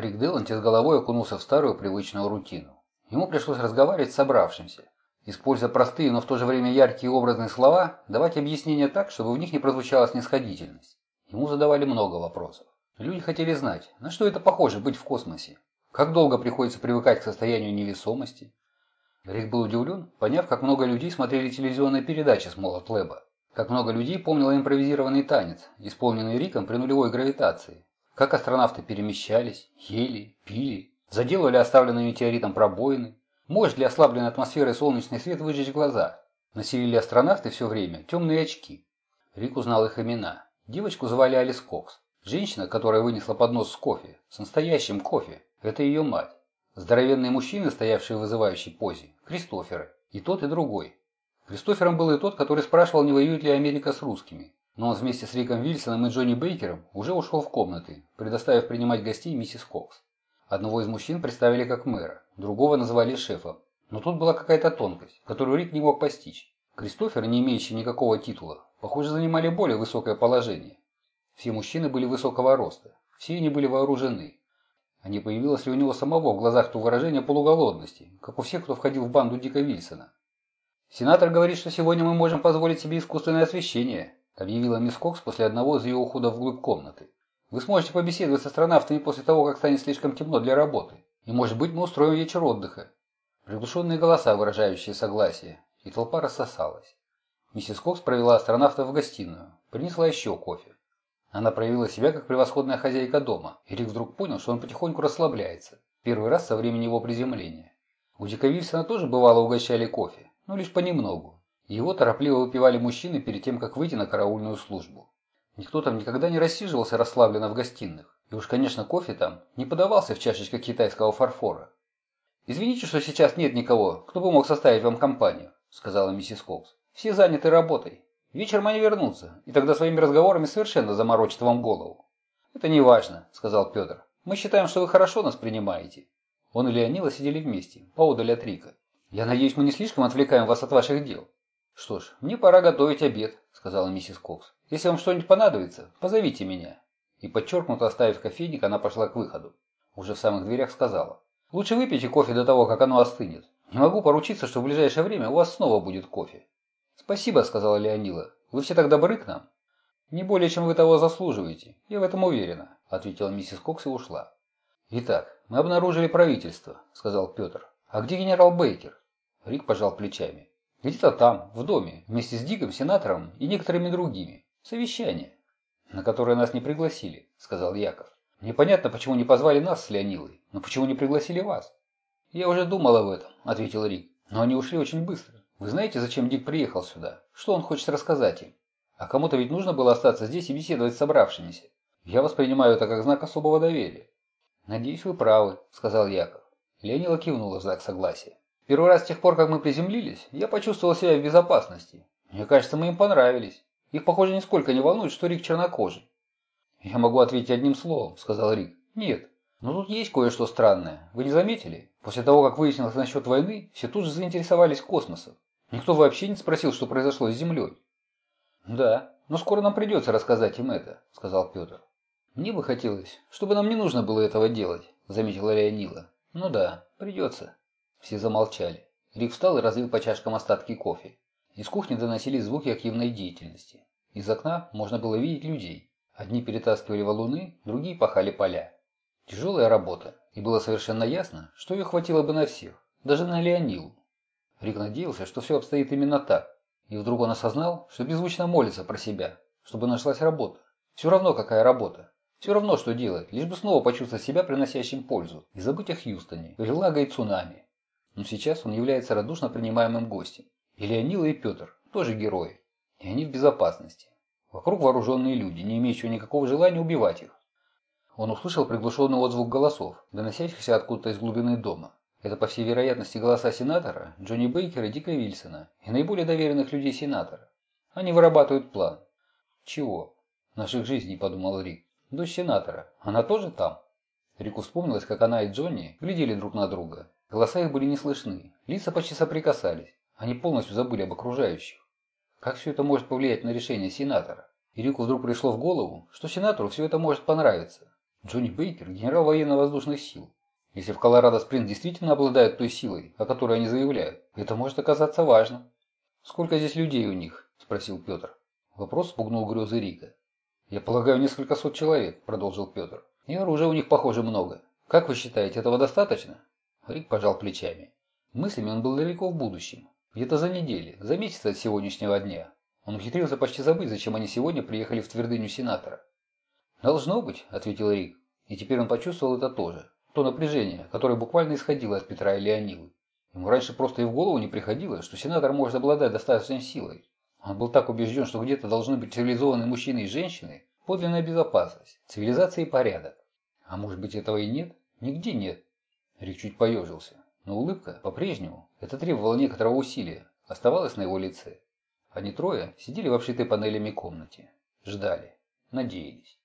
Рик Деланти с головой окунулся в старую привычную рутину. Ему пришлось разговаривать с собравшимся. Используя простые, но в то же время яркие образные слова, давать объяснения так, чтобы в них не прозвучала снисходительность. Ему задавали много вопросов. Люди хотели знать, на что это похоже быть в космосе. Как долго приходится привыкать к состоянию невесомости? Рик был удивлен, поняв, как много людей смотрели телевизионные передачи с Молотлеба. Как много людей помнило импровизированный танец, исполненный Риком при нулевой гравитации. Как астронавты перемещались, ели, пили, заделывали оставленные метеоритом пробоины. Может ли ослабленной атмосферой солнечный свет выжечь глаза? Носили ли астронавты все время темные очки? Рик узнал их имена. Девочку звали Алис Кокс. Женщина, которая вынесла поднос с кофе, с настоящим кофе, это ее мать. Здоровенные мужчины, стоявшие в вызывающей позе, Кристоферы. И тот, и другой. Кристофером был и тот, который спрашивал, не воюет ли Америка с русскими. Но он вместе с Риком Вильсоном и Джонни Бейкером уже ушел в комнаты, предоставив принимать гостей миссис Кокс. Одного из мужчин представили как мэра, другого называли шефом. Но тут была какая-то тонкость, которую Рик не мог постичь. Кристофер, не имеющий никакого титула, похоже, занимали более высокое положение. Все мужчины были высокого роста, все они были вооружены. А не появилось ли у него самого в глазах то выражение полуголодности, как у всех, кто входил в банду Дика Вильсона? «Сенатор говорит, что сегодня мы можем позволить себе искусственное освещение», объявила мисс Кокс после одного из ее уходов вглубь комнаты. «Вы сможете побеседовать с астронавтами после того, как станет слишком темно для работы. И, может быть, мы устроим вечер отдыха». Приглушенные голоса, выражающие согласие, и толпа рассосалась. Миссис Кокс провела астронавтов в гостиную, принесла еще кофе. Она проявила себя как превосходная хозяйка дома, и Рик вдруг понял, что он потихоньку расслабляется. Первый раз со времени его приземления. У Дика Вильсона тоже бывало угощали кофе, но лишь понемногу. Его торопливо выпивали мужчины перед тем, как выйти на караульную службу. Никто там никогда не рассиживался расслабленно в гостиных. И уж, конечно, кофе там не подавался в чашечках китайского фарфора. «Извините, что сейчас нет никого, кто бы мог составить вам компанию», сказала миссис Кокс. «Все заняты работой. Вечером они вернутся, и тогда своими разговорами совершенно заморочат вам голову». «Это не важно», сказал Петр. «Мы считаем, что вы хорошо нас принимаете». Он и Леонила сидели вместе, поодаль от Рика. «Я надеюсь, мы не слишком отвлекаем вас от ваших дел?» «Что ж, мне пора готовить обед», — сказала миссис Кокс. «Если вам что-нибудь понадобится, позовите меня». И подчеркнуто оставив кофейник, она пошла к выходу. Уже в самых дверях сказала. «Лучше выпейте кофе до того, как оно остынет. Не могу поручиться, что в ближайшее время у вас снова будет кофе». «Спасибо», — сказала Леонила. «Вы все так добры к нам». «Не более, чем вы того заслуживаете. Я в этом уверена», — ответила миссис Кокс и ушла. «Итак, мы обнаружили правительство», — сказал Петр. «А где генерал Бейкер?» Рик пожал плечами. «Где-то там, в доме, вместе с Диком, сенатором и некоторыми другими. Совещание, на которое нас не пригласили», — сказал Яков. «Непонятно, почему не позвали нас с Леонилой, но почему не пригласили вас?» «Я уже думал об этом», — ответил Рик. «Но они ушли очень быстро. Вы знаете, зачем Дик приехал сюда? Что он хочет рассказать им? А кому-то ведь нужно было остаться здесь и беседовать с собравшимися. Я воспринимаю это как знак особого доверия». «Надеюсь, вы правы», — сказал Яков. Леонила кивнула в знак согласия. Первый раз с тех пор, как мы приземлились, я почувствовал себя в безопасности. Мне кажется, мы им понравились. Их, похоже, нисколько не волнует, что Рик чернокожий. «Я могу ответить одним словом», — сказал Рик. «Нет. Но тут есть кое-что странное. Вы не заметили? После того, как выяснилось насчет войны, все тут же заинтересовались космосом. Никто вообще не спросил, что произошло с Землей». «Да, но скоро нам придется рассказать им это», — сказал Петр. «Мне бы хотелось, чтобы нам не нужно было этого делать», — заметила Леонила. «Ну да, придется». Все замолчали. Рик встал и разлил по чашкам остатки кофе. Из кухни доносились звуки активной деятельности. Из окна можно было видеть людей. Одни перетаскивали валуны, другие пахали поля. Тяжелая работа, и было совершенно ясно, что ее хватило бы на всех, даже на Леонилу. Рик надеялся, что все обстоит именно так. И вдруг он осознал, что беззвучно молится про себя, чтобы нашлась работа. Все равно, какая работа. Все равно, что делать, лишь бы снова почувствовать себя приносящим пользу и забыть о Хьюстоне, Виллага и цунами. Но сейчас он является радушно принимаемым гостем. И Леонила, и Петр тоже герои. И они в безопасности. Вокруг вооруженные люди, не имеющие никакого желания убивать их. Он услышал приглушенный отзвук голосов, доносящихся откуда-то из глубины дома. Это, по всей вероятности, голоса сенатора, Джонни Бейкера и Дика Вильсона и наиболее доверенных людей сенатора. Они вырабатывают план. Чего? Наших жизней, подумал Рик. Дочь сенатора. Она тоже там? Рику вспомнилось, как она и Джонни глядели друг на друга, Голоса их были не слышны, лица почти соприкасались. Они полностью забыли об окружающих. Как все это может повлиять на решение сенатора? И Рику вдруг пришло в голову, что сенатору все это может понравиться. Джонни Бейкер – генерал военно-воздушных сил. Если в Колорадо-Спринг действительно обладают той силой, о которой они заявляют, это может оказаться важным. «Сколько здесь людей у них?» – спросил Петр. Вопрос спугнул грезы Рика. «Я полагаю, несколько сот человек», – продолжил Петр. «И оружия у них, похоже, много. Как вы считаете, этого достаточно?» Рик пожал плечами. Мыслями он был далеко в будущем. Где-то за неделю, за месяц от сегодняшнего дня. Он ухитрился почти забыть, зачем они сегодня приехали в твердыню сенатора. «Должно быть», – ответил Рик. И теперь он почувствовал это тоже. То напряжение, которое буквально исходило от Петра и Леонилы. Ему раньше просто и в голову не приходило, что сенатор может обладать достаточной силой. Он был так убежден, что где-то должны быть цивилизованные мужчины и женщины, подлинная безопасность, цивилизация и порядок. А может быть этого и нет? Нигде нет. Рик чуть поежился. Но улыбка, по-прежнему, это требовало некоторого усилия, оставалась на его лице. Они трое сидели в обшитой панелями комнате. Ждали. Надеялись.